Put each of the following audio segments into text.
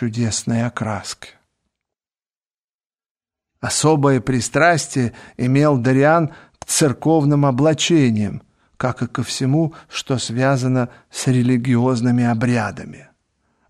чудесной окраски. Особое пристрастие имел Дариан к церковным облачениям, как и ко всему, что связано с религиозными обрядами.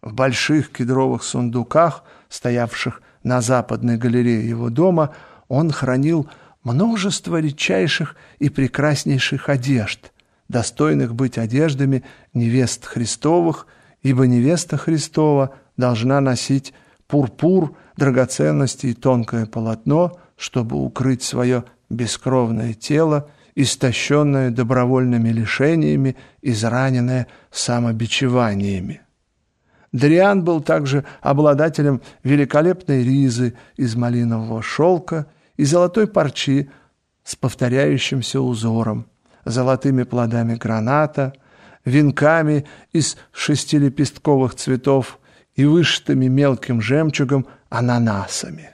В больших кедровых сундуках, стоявших на западной галерее его дома, он хранил множество редчайших и прекраснейших одежд, достойных быть одеждами невест Христовых, ибо невеста Христова должна носить пурпур, драгоценности и тонкое полотно, чтобы укрыть свое бескровное тело, истощенное добровольными лишениями, израненное самобичеваниями. Дриан был также обладателем великолепной ризы из малинового шелка и золотой парчи с повторяющимся узором, золотыми плодами граната, венками из шестилепестковых цветов и вышитыми мелким жемчугом ананасами.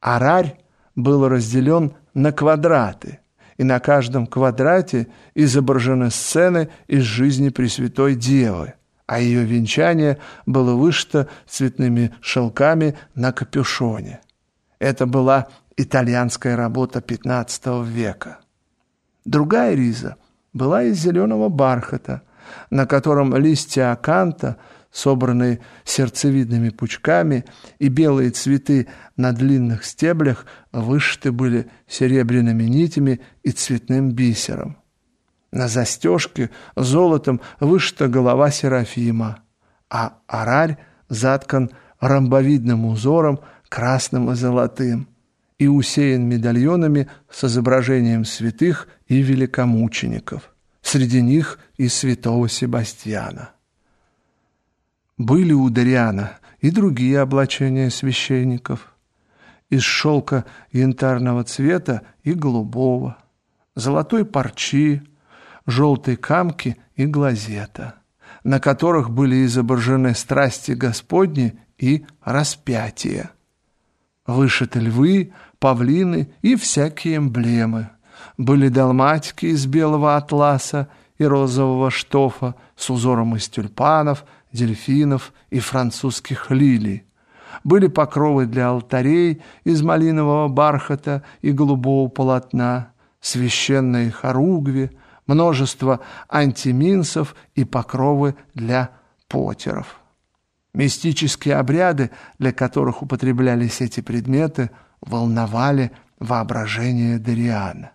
Арарь был разделен на квадраты, и на каждом квадрате изображены сцены из жизни Пресвятой Девы, а ее венчание было вышито цветными шелками на капюшоне. Это была итальянская работа XV века. Другая риза была из зеленого бархата, на котором листья аканта – собранные сердцевидными пучками, и белые цветы на длинных стеблях вышиты были серебряными нитями и цветным бисером. На застежке золотом вышита голова Серафима, а арарь заткан ромбовидным узором красным и золотым и усеян медальонами с изображением святых и великомучеников. Среди них и святого Себастьяна. Были у Дариана и другие облачения священников из шелка янтарного цвета и голубого, золотой парчи, желтой камки и глазета, на которых были изображены страсти Господни и распятие. Вышиты львы, павлины и всякие эмблемы. Были далматики из белого атласа и розового штофа с узором из тюльпанов, дельфинов и французских лилий. Были покровы для алтарей из малинового бархата и голубого полотна, священные хоругви, множество антиминсов и покровы для потеров. Мистические обряды, для которых употреблялись эти предметы, волновали воображение Дариана.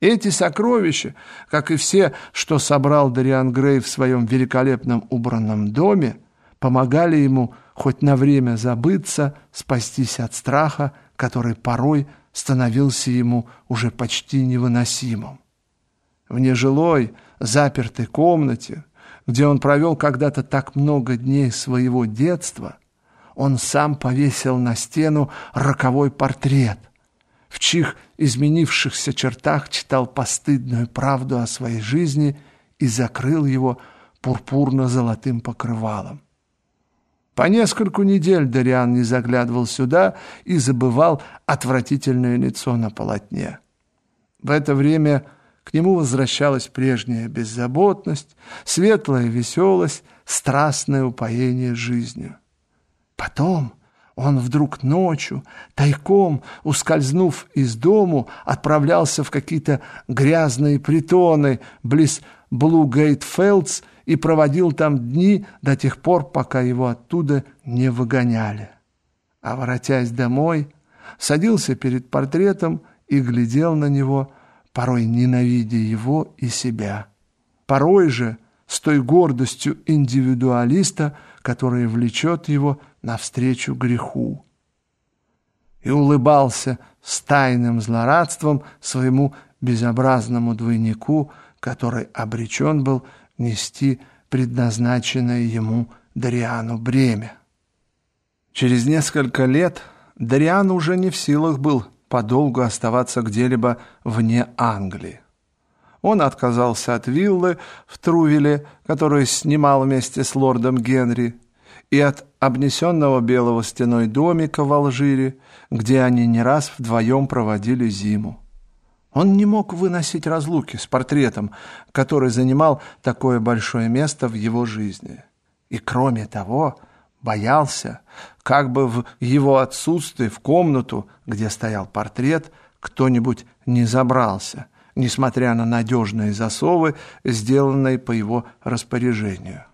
Эти сокровища, как и все, что собрал Дариан Грей в своем великолепном убранном доме, помогали ему хоть на время забыться, спастись от страха, который порой становился ему уже почти невыносимым. В нежилой, запертой комнате, где он провел когда-то так много дней своего детства, он сам повесил на стену роковой портрет, в чьих изменившихся чертах читал постыдную правду о своей жизни и закрыл его пурпурно-золотым покрывалом. По нескольку недель Дариан не заглядывал сюда и забывал отвратительное лицо на полотне. В это время к нему возвращалась прежняя беззаботность, светлая веселость, страстное упоение жизнью. Потом он вдруг ночью, тайком, ускользнув из дому, отправлялся в какие-то грязные притоны близ Блугейтфелдс и проводил там дни до тех пор, пока его оттуда не выгоняли. А воротясь домой, садился перед портретом и глядел на него, порой ненавидя его и себя. Порой же с той гордостью индивидуалиста, которая влечет его навстречу греху. И улыбался с тайным злорадством своему безобразному двойнику, который обречен был нести предназначенное ему Дариану бремя. Через несколько лет Дариан уже не в силах был подолгу оставаться где-либо вне Англии. Он отказался от виллы в Трувеле, которую снимал вместе с лордом Генри, и от обнесенного белого стеной домика в Алжире, где они не раз вдвоем проводили зиму. Он не мог выносить разлуки с портретом, который занимал такое большое место в его жизни. И кроме того, Боялся, как бы в его отсутствии в комнату, где стоял портрет, кто-нибудь не забрался, несмотря на надежные засовы, сделанные по его распоряжению.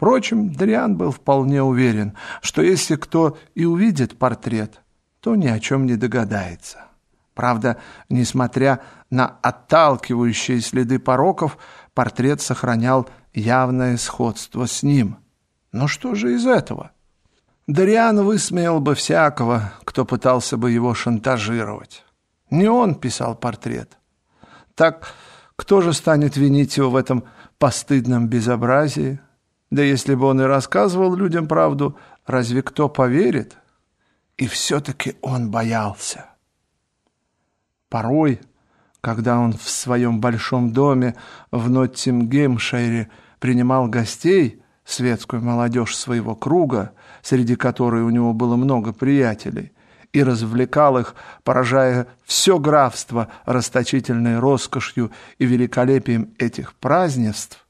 Впрочем, Дриан был вполне уверен, что если кто и увидит портрет, то ни о чем не догадается. Правда, несмотря на отталкивающие следы пороков, портрет сохранял явное сходство с ним. Но что же из этого? Дариан высмеял бы всякого, кто пытался бы его шантажировать. Не он писал портрет. Так кто же станет винить его в этом постыдном безобразии? Да если бы он и рассказывал людям правду, разве кто поверит? И все-таки он боялся. Порой, когда он в своем большом доме в Ноттингемшире принимал гостей, светскую молодежь своего круга, среди которой у него было много приятелей, и развлекал их, поражая все графство расточительной роскошью и великолепием этих празднеств,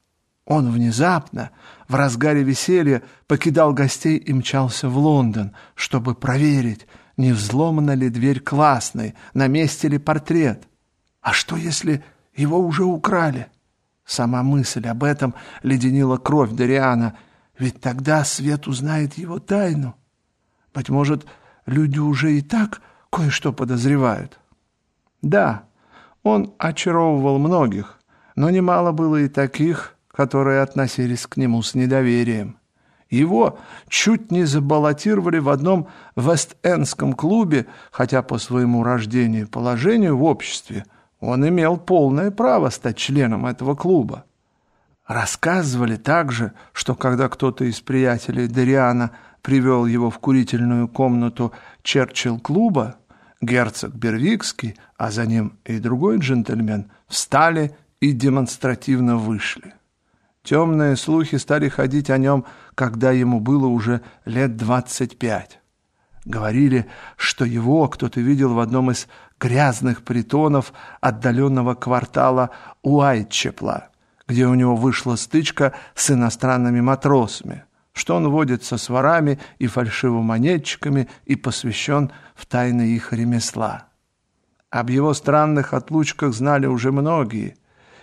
он внезапно, в разгаре веселья, покидал гостей и мчался в Лондон, чтобы проверить, не взломана ли дверь классной, на месте ли портрет. А что, если его уже украли? Сама мысль об этом леденила кровь Дариана, ведь тогда свет узнает его тайну. Быть может, люди уже и так кое-что подозревают. Да, он очаровывал многих, но немало было и таких, которые относились к нему с недоверием. Его чуть не забаллотировали в одном вест-эндском клубе, хотя по своему рождению и положению в обществе он имел полное право стать членом этого клуба. Рассказывали также, что когда кто-то из приятелей Дариана привел его в курительную комнату Черчилл-клуба, герцог Бервикский, а за ним и другой джентльмен, встали и демонстративно вышли. Темные слухи стали ходить о нем, когда ему было уже лет двадцать пять. Говорили, что его кто-то видел в одном из грязных притонов отдаленного квартала Уайтчепла, где у него вышла стычка с иностранными матросами, что он водится с ворами и фальшивомонетчиками и посвящен в тайны их ремесла. Об его странных отлучках знали уже многие,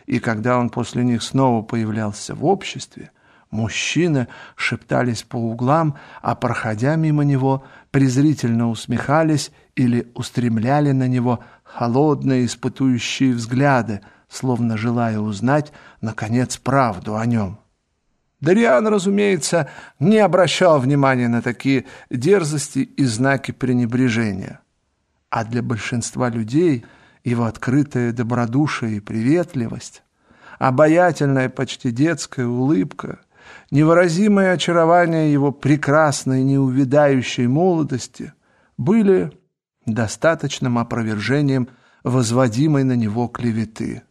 и когда он после них снова появлялся в обществе, мужчины шептались по углам, а, проходя мимо него, презрительно усмехались или устремляли на него холодные испытующие взгляды, словно желая узнать, наконец, правду о нем. Дариан, разумеется, не обращал внимания на такие дерзости и знаки пренебрежения. А для большинства людей – его открытое добродушие и приветливость, обаятельная почти детская улыбка, невыразимое очарование его прекрасной неувядающей молодости были достаточным опровержением возводимой на него клеветы.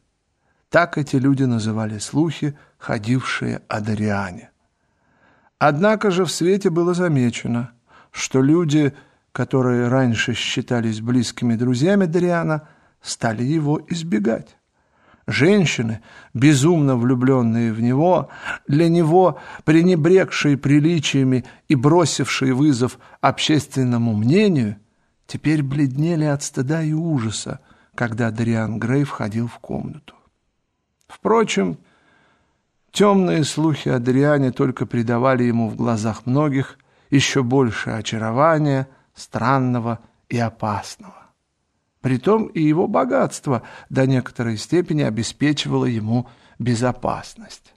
Так эти люди называли слухи, ходившие о Дариане. Однако же в свете было замечено, что люди, которые раньше считались близкими друзьями Дариана, стали его избегать. Женщины, безумно влюбленные в него, для него пренебрегшие приличиями и бросившие вызов общественному мнению, теперь бледнели от стыда и ужаса, когда Дариан Грей входил в комнату. Впрочем, темные слухи о Дариане только придавали ему в глазах многих еще больше очарования, странного и опасного. Притом и его богатство до некоторой степени обеспечивало ему безопасность.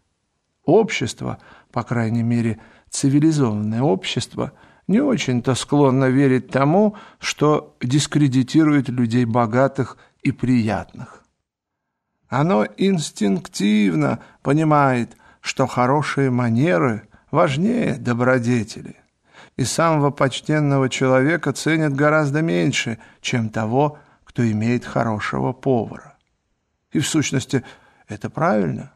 Общество, по крайней мере цивилизованное общество, не очень-то склонно верить тому, что дискредитирует людей богатых и приятных. Оно инстинктивно понимает, что хорошие манеры важнее добродетели, и самого почтенного человека ценят гораздо меньше, чем того, кто имеет хорошего повара. И в сущности это правильно.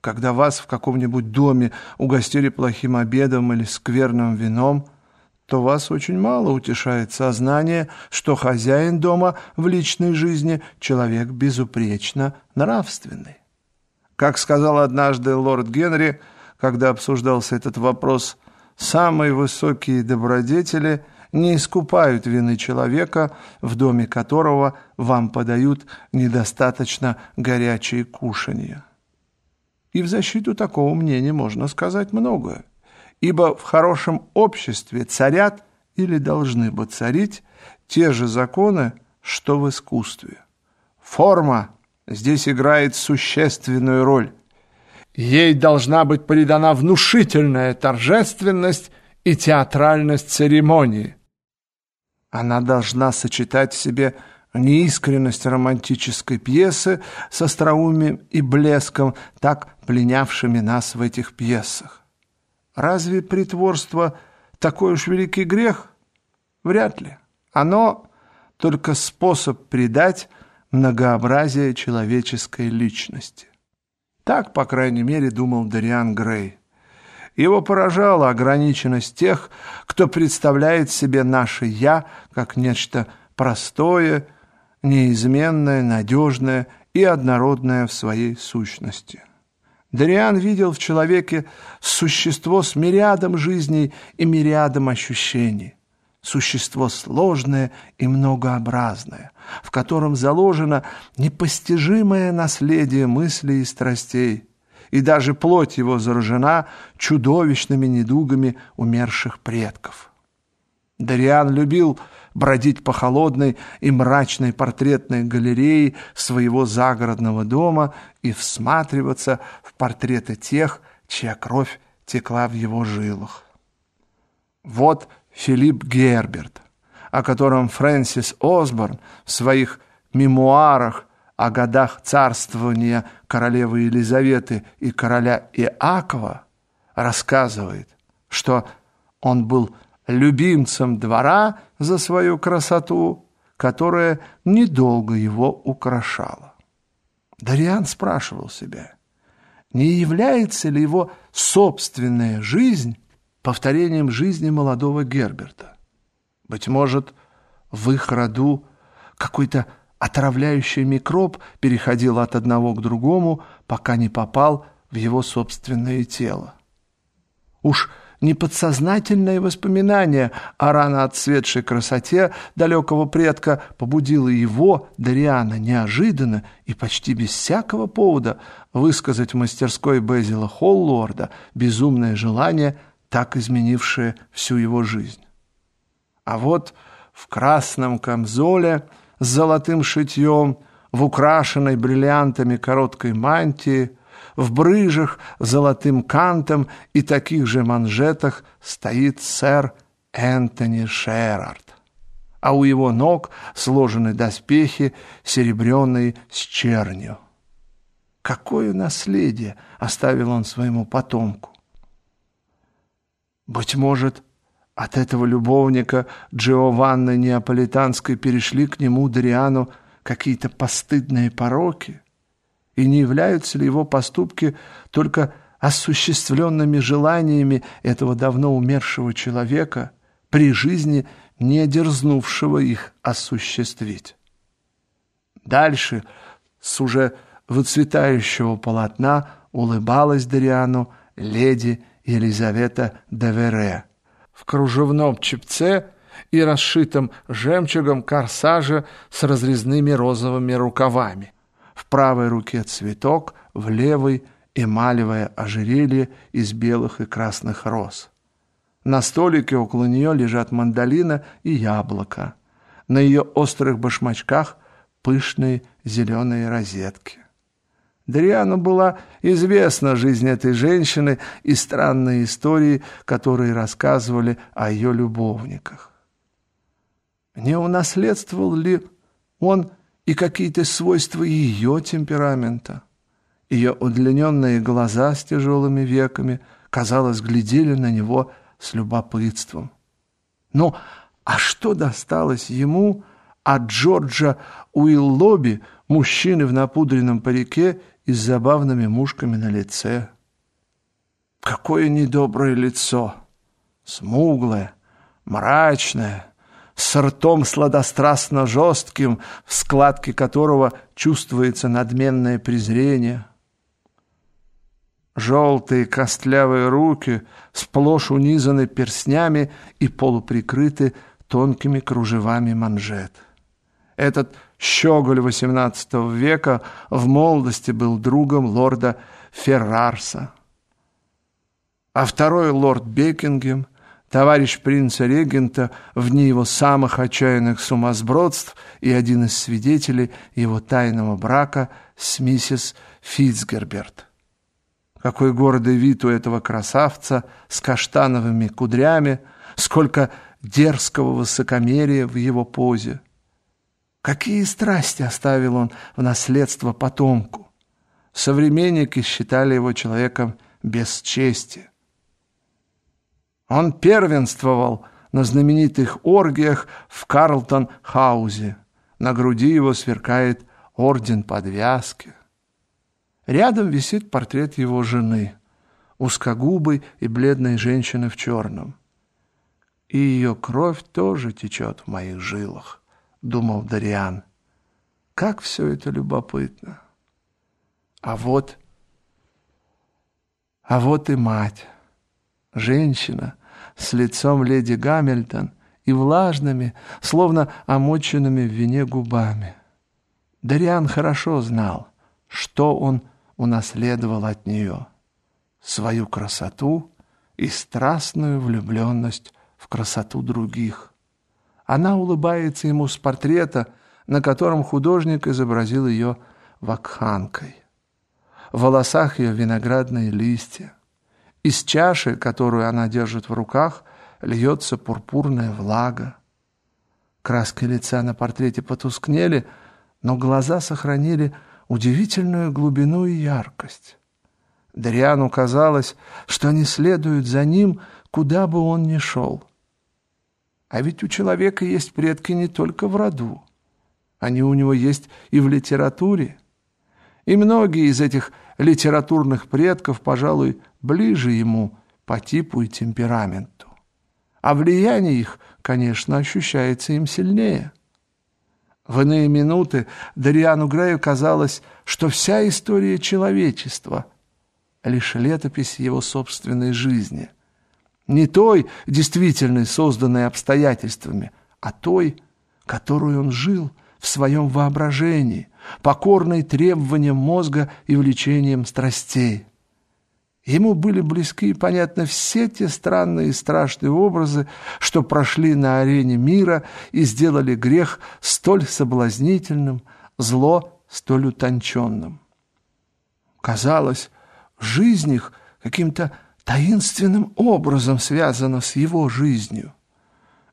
Когда вас в каком-нибудь доме угостили плохим обедом или скверным вином, то вас очень мало утешает сознание, что хозяин дома в личной жизни человек безупречно нравственный. Как сказал однажды лорд Генри, когда обсуждался этот вопрос, самые высокие добродетели не искупают вины человека, в доме которого вам подают недостаточно горячие кушанья. И в защиту такого мнения можно сказать многое, ибо в хорошем обществе царят или должны бы царить те же законы, что в искусстве. Форма здесь играет существенную роль. Ей должна быть придана внушительная торжественность и театральность церемонии. Она должна сочетать в себе неискренность романтической пьесы с остроумием и блеском, так пленявшими нас в этих пьесах. Разве притворство такой уж великий грех? Вряд ли. Оно только способ придать многообразие человеческой личности. Так, по крайней мере, думал Дариан Грей. Его поражала ограниченность тех, кто представляет себе наше «я» как нечто простое, неизменное, надежное и однородное в своей сущности. Дариан видел в человеке существо с мириадом жизней и мириадом ощущений существо сложное и многообразное, в котором заложено непостижимое наследие мыслей и страстей, и даже плоть его заражена чудовищными недугами умерших предков. Дариан любил бродить по холодной и мрачной портретной галерее своего загородного дома и всматриваться в портреты тех, чья кровь текла в его жилах. Вот Филипп Герберт, о котором Фрэнсис Осборн в своих мемуарах о годах царствования королевы Елизаветы и короля Иакова рассказывает, что он был любимцем двора за свою красоту, которая недолго его украшала. Дариан спрашивал себя, не является ли его собственная жизнь повторением жизни молодого Герберта. Быть может, в их роду какой-то отравляющий микроб переходил от одного к другому, пока не попал в его собственное тело. Уж не подсознательное воспоминание о рано отцветшей красоте далекого предка побудило его, Дариана, неожиданно и почти без всякого повода высказать в мастерской Безила Холлорда безумное желание так изменившее всю его жизнь. А вот в красном камзоле с золотым шитьем, в украшенной бриллиантами короткой мантии, в брыжах с золотым кантом и таких же манжетах стоит сэр Энтони Шерард. А у его ног сложены доспехи, серебряные с чернью. Какое наследие оставил он своему потомку? Быть может, от этого любовника Джованны Неаполитанской перешли к нему, Дариану, какие-то постыдные пороки? И не являются ли его поступки только осуществленными желаниями этого давно умершего человека, при жизни не дерзнувшего их осуществить? Дальше, с уже выцветающего полотна, улыбалась Дариану леди Елизавета Девере в кружевном чепце и расшитом жемчугом корсаже с разрезными розовыми рукавами. В правой руке цветок, в левой эмалевое ожерелье из белых и красных роз. На столике около нее лежат мандолина и яблоко. На ее острых башмачках пышные зеленые розетки. Дриану была известна жизнь этой женщины и странные истории, которые рассказывали о ее любовниках. Не унаследствовал ли он и какие-то свойства ее темперамента? Ее удлиненные глаза с тяжелыми веками, казалось, глядели на него с любопытством. Ну, а что досталось ему от Джорджа Уиллоби, мужчины в напудренном парике и с забавными мушками на лице. Какое недоброе лицо! Смуглое, мрачное, с ртом сладострастно жестким, в складке которого чувствуется надменное презрение. Желтые костлявые руки сплошь унизаны перстнями и полуприкрыты тонкими кружевами манжет. Этот щеголь XVIII века в молодости был другом лорда Феррарса. А второй лорд Бекингем, товарищ принца-регента в дни его самых отчаянных сумасбродств и один из свидетелей его тайного брака с миссис Фитцгерберт. Какой гордый вид у этого красавца с каштановыми кудрями, сколько дерзкого высокомерия в его позе. Какие страсти оставил он в наследство потомку. Современники считали его человеком без чести. Он первенствовал на знаменитых оргиях в Карлтон-хаузе. На груди его сверкает орден подвязки. Рядом висит портрет его жены, узкогубой и бледной женщины в черном. И ее кровь тоже течет в моих жилах, думал Дариан. Как все это любопытно. А вот... А вот и мать. Женщина с лицом леди Гамильтон и влажными, словно омоченными в вине губами. Дариан хорошо знал, что он унаследовал от нее свою красоту и страстную влюбленность в красоту других. Она улыбается ему с портрета, на котором художник изобразил ее вакханкой. В волосах ее виноградные листья. Из чаши, которую она держит в руках, льется пурпурная влага. Краски лица на портрете потускнели, но глаза сохранили удивительную глубину и яркость. Дариану казалось, что они следуют за ним, куда бы он ни шел. А ведь у человека есть предки не только в роду. Они у него есть и в литературе. И многие из этих литературных предков, пожалуй, ближе ему по типу и темпераменту. А влияние их, конечно, ощущается им сильнее. В иные минуты Дариану Грею казалось, что вся история человечества — лишь летопись его собственной жизни. Не той, действительной, созданной обстоятельствами, а той, которую он жил в своем воображении, покорной требованиям мозга и влечением страстей. Ему были близки и понятны все те странные и страшные образы, что прошли на арене мира и сделали грех столь соблазнительным, зло столь утонченным. Казалось, жизнь их каким-то таинственным образом связана с его жизнью.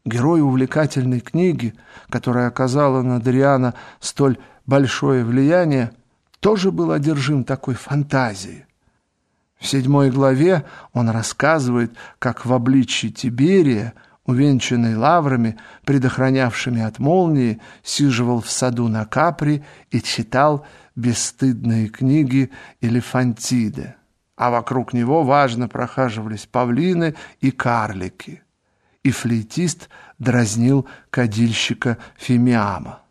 Герой увлекательной книги, которая оказала на Дариана столь большое влияние, тоже был одержим такой фантазией. В седьмой главе он рассказывает, как в обличье Тиберия, увенчанный лаврами, предохранявшими от молнии, сиживал в саду на Капри и читал бесстыдные книги Элефантиды. А вокруг него важно прохаживались павлины и карлики. И флейтист дразнил кадильщика Фимиама.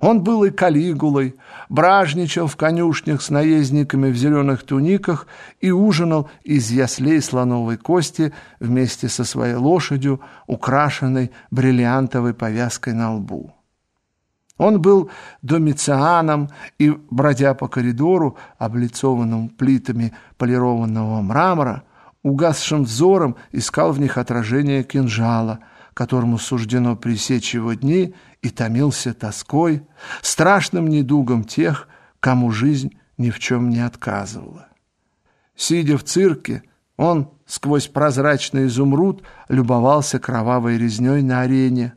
Он был и калигулой, бражничал в конюшнях с наездниками в зеленых туниках и ужинал из яслей слоновой кости вместе со своей лошадью, украшенной бриллиантовой повязкой на лбу. Он был домицианом и, бродя по коридору, облицованным плитами полированного мрамора, угасшим взором искал в них отражение кинжала – которому суждено пресечь его дни, и томился тоской, страшным недугом тех, кому жизнь ни в чем не отказывала. Сидя в цирке, он сквозь прозрачный изумруд любовался кровавой резней на арене.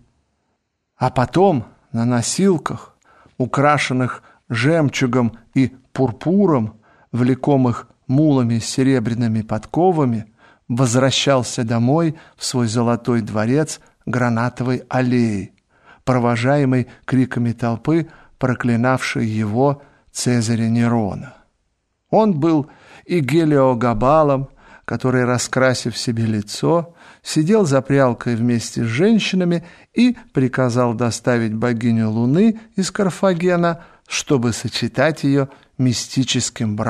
А потом на носилках, украшенных жемчугом и пурпуром, влекомых мулами с серебряными подковами, возвращался домой в свой золотой дворец гранатовой аллеи, провожаемой криками толпы, проклинавшей его Цезаря Нерона. Он был и Гелиогабалом, который, раскрасив себе лицо, сидел за прялкой вместе с женщинами и приказал доставить богиню Луны из Карфагена, чтобы сочетать ее мистическим браком